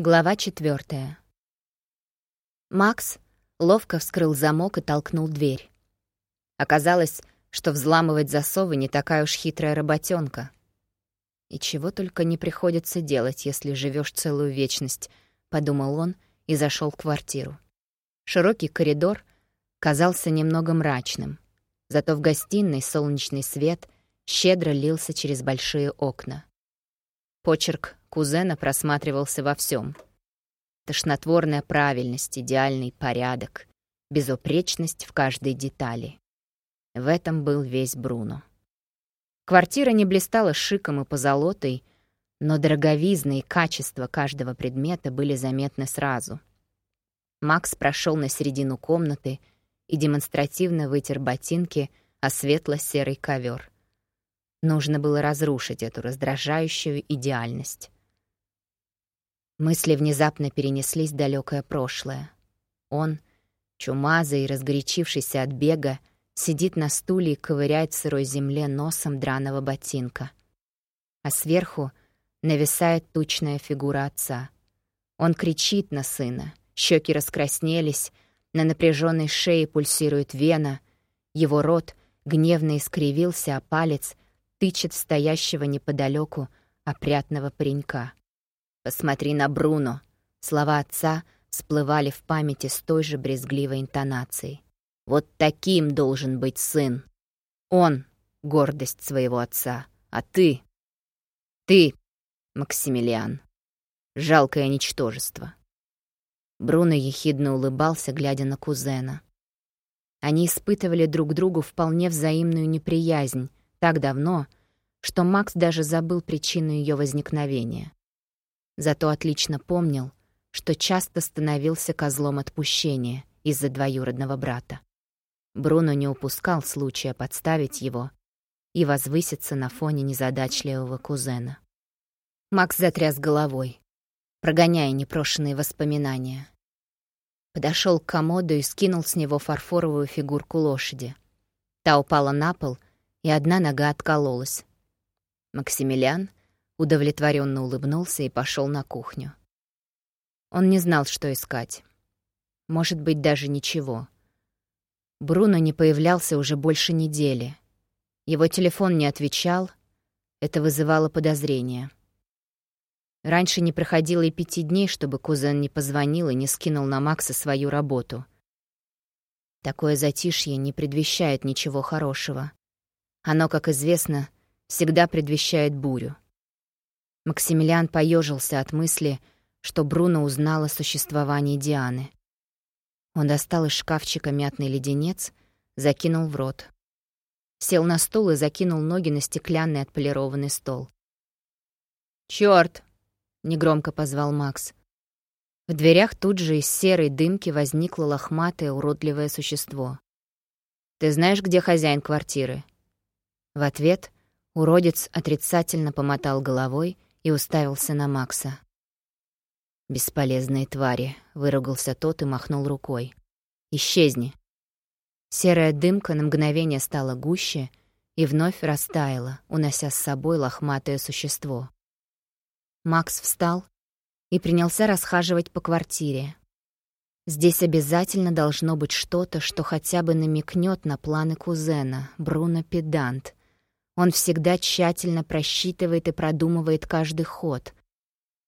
Глава четвертая. Макс ловко вскрыл замок и толкнул дверь. Оказалось, что взламывать засовы не такая уж хитрая работенка. «И чего только не приходится делать, если живешь целую вечность», — подумал он и зашел в квартиру. Широкий коридор казался немного мрачным, зато в гостиной солнечный свет щедро лился через большие окна. Почерк кузена просматривался во всем. Тошнотворная правильность, идеальный порядок, безупречность в каждой детали. В этом был весь Бруно. Квартира не блистала шиком и позолотой, но дороговизна и качество каждого предмета были заметны сразу. Макс прошел на середину комнаты и демонстративно вытер ботинки о светло-серый ковер. Нужно было разрушить эту раздражающую идеальность. Мысли внезапно перенеслись в далекое прошлое. Он, чумазый и разгорячившийся от бега, сидит на стуле и ковыряет в сырой земле носом драного ботинка. А сверху нависает тучная фигура отца. Он кричит на сына, щеки раскраснелись, на напряженной шее пульсирует вена, его рот гневно искривился, а палец тычет стоящего неподалеку опрятного паренька. «Посмотри на Бруно!» Слова отца всплывали в памяти с той же брезгливой интонацией. «Вот таким должен быть сын. Он — гордость своего отца, а ты... Ты, Максимилиан, жалкое ничтожество». Бруно ехидно улыбался, глядя на кузена. Они испытывали друг другу вполне взаимную неприязнь так давно, что Макс даже забыл причину ее возникновения. Зато отлично помнил, что часто становился козлом отпущения из-за двоюродного брата. Бруно не упускал случая подставить его и возвыситься на фоне незадачливого кузена. Макс затряс головой, прогоняя непрошенные воспоминания. Подошел к комоду и скинул с него фарфоровую фигурку лошади. Та упала на пол, и одна нога откололась. Максимилиан удовлетворенно улыбнулся и пошел на кухню. Он не знал, что искать. Может быть, даже ничего. Бруно не появлялся уже больше недели. Его телефон не отвечал. Это вызывало подозрения. Раньше не проходило и пяти дней, чтобы кузен не позвонил и не скинул на Макса свою работу. Такое затишье не предвещает ничего хорошего. Оно, как известно, всегда предвещает бурю. Максимилиан поежился от мысли, что Бруно узнал о существовании Дианы. Он достал из шкафчика мятный леденец, закинул в рот. Сел на стул и закинул ноги на стеклянный отполированный стол. «Чёрт!» — негромко позвал Макс. В дверях тут же из серой дымки возникло лохматое уродливое существо. «Ты знаешь, где хозяин квартиры?» В ответ уродец отрицательно помотал головой и уставился на Макса. «Бесполезные твари», — выругался тот и махнул рукой. «Исчезни». Серая дымка на мгновение стала гуще и вновь растаяла, унося с собой лохматое существо. Макс встал и принялся расхаживать по квартире. Здесь обязательно должно быть что-то, что хотя бы намекнет на планы кузена, Бруно Педант, он всегда тщательно просчитывает и продумывает каждый ход.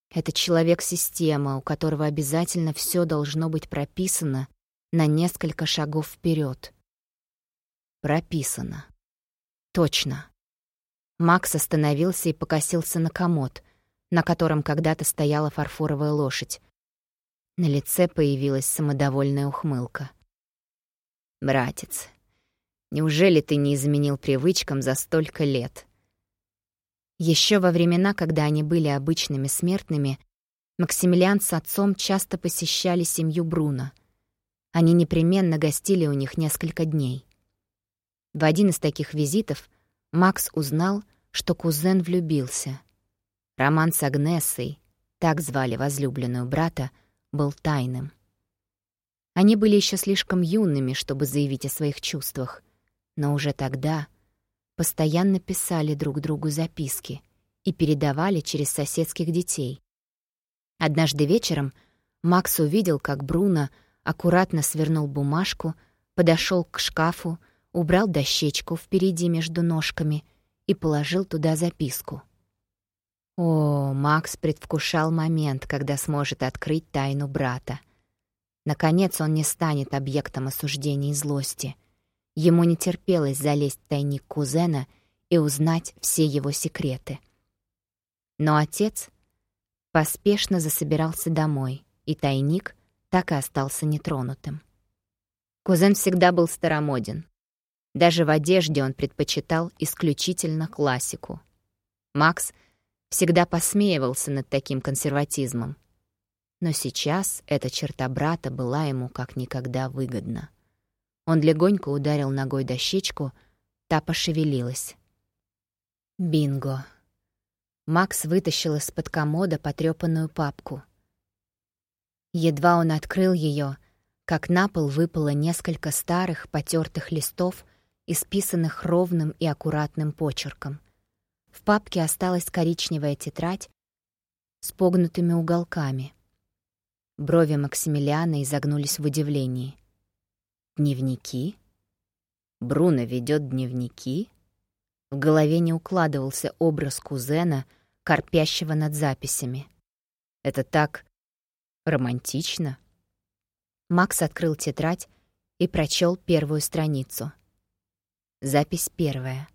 Это человек-система, у которого обязательно все должно быть прописано на несколько шагов вперед. Прописано. Точно. Макс остановился и покосился на комод, на котором когда-то стояла фарфоровая лошадь. На лице появилась самодовольная ухмылка. «Братец, Неужели ты не изменил привычкам за столько лет? Еще во времена, когда они были обычными смертными, Максимилиан с отцом часто посещали семью Бруно. Они непременно гостили у них несколько дней. В один из таких визитов Макс узнал, что кузен влюбился. Роман с Агнессой, так звали возлюбленную брата, был тайным. Они были еще слишком юными, чтобы заявить о своих чувствах — но уже тогда постоянно писали друг другу записки и передавали через соседских детей. Однажды вечером Макс увидел, как Бруно аккуратно свернул бумажку, подошел к шкафу, убрал дощечку впереди между ножками и положил туда записку. О, Макс предвкушал момент, когда сможет открыть тайну брата. Наконец он не станет объектом осуждений и злости. Ему не терпелось залезть в тайник кузена и узнать все его секреты. Но отец поспешно засобирался домой, и тайник так и остался нетронутым. Кузен всегда был старомоден. Даже в одежде он предпочитал исключительно классику. Макс всегда посмеивался над таким консерватизмом. Но сейчас эта черта брата была ему как никогда выгодна. Он легонько ударил ногой дощечку, та пошевелилась. Бинго. Макс вытащил из-под комода потрёпанную папку. Едва он открыл ее, как на пол выпало несколько старых потертых листов, исписанных ровным и аккуратным почерком. В папке осталась коричневая тетрадь с погнутыми уголками. Брови Максимилиана изогнулись в удивлении. «Дневники? Бруно ведет дневники?» В голове не укладывался образ кузена, корпящего над записями. Это так романтично. Макс открыл тетрадь и прочел первую страницу. Запись первая.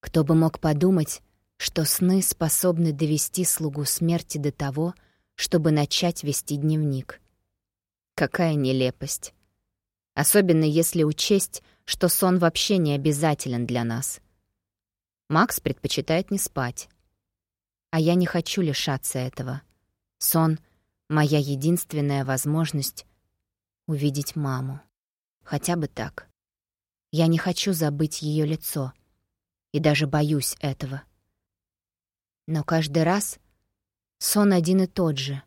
Кто бы мог подумать, что сны способны довести слугу смерти до того, чтобы начать вести дневник. Какая нелепость. Особенно если учесть, что сон вообще не обязателен для нас. Макс предпочитает не спать. А я не хочу лишаться этого. Сон — моя единственная возможность увидеть маму. Хотя бы так. Я не хочу забыть ее лицо. И даже боюсь этого. Но каждый раз сон один и тот же.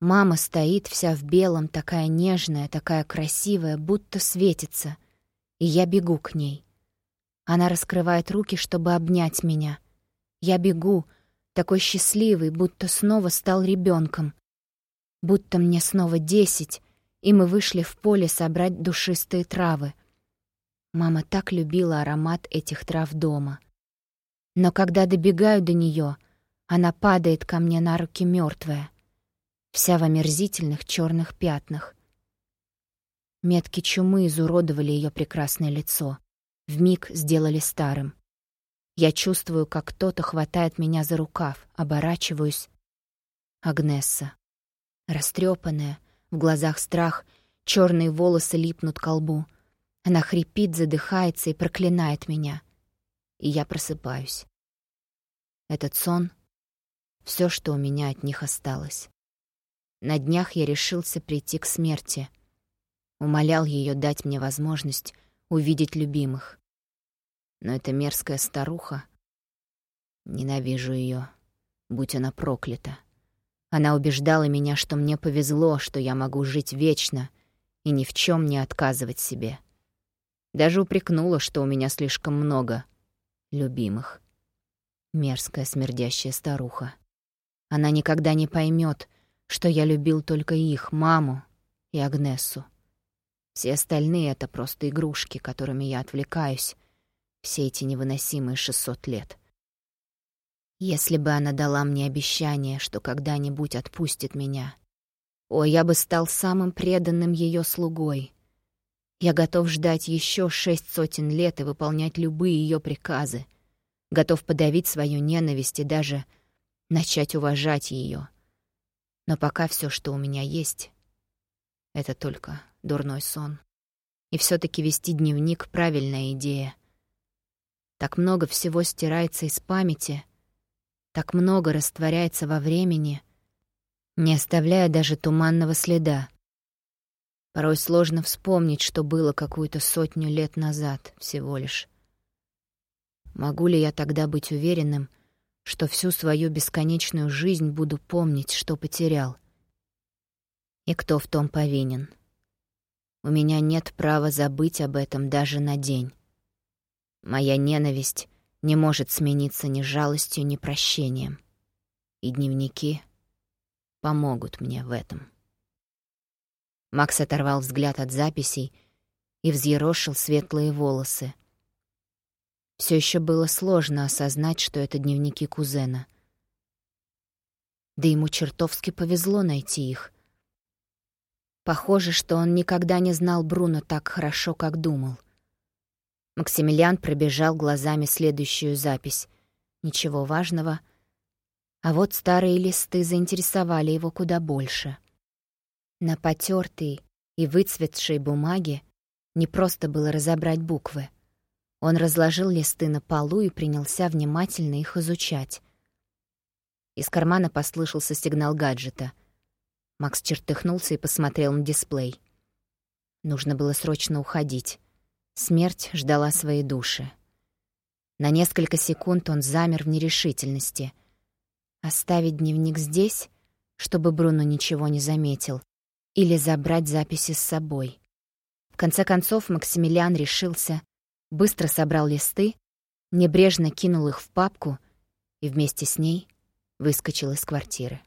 Мама стоит вся в белом, такая нежная, такая красивая, будто светится. И я бегу к ней. Она раскрывает руки, чтобы обнять меня. Я бегу, такой счастливый, будто снова стал ребенком, Будто мне снова десять, и мы вышли в поле собрать душистые травы. Мама так любила аромат этих трав дома. Но когда добегаю до нее, она падает ко мне на руки мертвая, вся в омерзительных черных пятнах. Метки чумы изуродовали ее прекрасное лицо в миг сделали старым. Я чувствую, как кто-то хватает меня за рукав, оборачиваюсь. Агнесса. Растрепанная, в глазах страх, черные волосы липнут к лбу. Она хрипит, задыхается и проклинает меня. И я просыпаюсь. Этот сон — все, что у меня от них осталось. На днях я решился прийти к смерти. Умолял ее дать мне возможность увидеть любимых. Но эта мерзкая старуха... Ненавижу ее, будь она проклята. Она убеждала меня, что мне повезло, что я могу жить вечно и ни в чем не отказывать себе. Даже упрекнула, что у меня слишком много любимых. Мерзкая смердящая старуха. Она никогда не поймет, что я любил только их, маму и Агнесу. Все остальные — это просто игрушки, которыми я отвлекаюсь, все эти невыносимые 600 лет. Если бы она дала мне обещание, что когда-нибудь отпустит меня, о, я бы стал самым преданным ее слугой. Я готов ждать еще шесть сотен лет и выполнять любые ее приказы, готов подавить свою ненависть и даже начать уважать ее. Но пока все, что у меня есть, это только дурной сон. И все таки вести дневник — правильная идея. Так много всего стирается из памяти, так много растворяется во времени, не оставляя даже туманного следа. Порой сложно вспомнить, что было какую-то сотню лет назад всего лишь. Могу ли я тогда быть уверенным, что всю свою бесконечную жизнь буду помнить, что потерял? И кто в том повинен? У меня нет права забыть об этом даже на день. Моя ненависть не может смениться ни жалостью, ни прощением. И дневники помогут мне в этом. Макс оторвал взгляд от записей и взъерошил светлые волосы. Все еще было сложно осознать, что это дневники кузена. Да ему чертовски повезло найти их. Похоже, что он никогда не знал Бруно так хорошо, как думал. Максимилиан пробежал глазами следующую запись. Ничего важного. А вот старые листы заинтересовали его куда больше — на потертой и выцветшей бумаге не просто было разобрать буквы. Он разложил листы на полу и принялся внимательно их изучать. Из кармана послышался сигнал гаджета. Макс чертыхнулся и посмотрел на дисплей. Нужно было срочно уходить. Смерть ждала своей души. На несколько секунд он замер в нерешительности. Оставить дневник здесь, чтобы Бруно ничего не заметил, или забрать записи с собой. В конце концов Максимилиан решился, быстро собрал листы, небрежно кинул их в папку и вместе с ней выскочил из квартиры.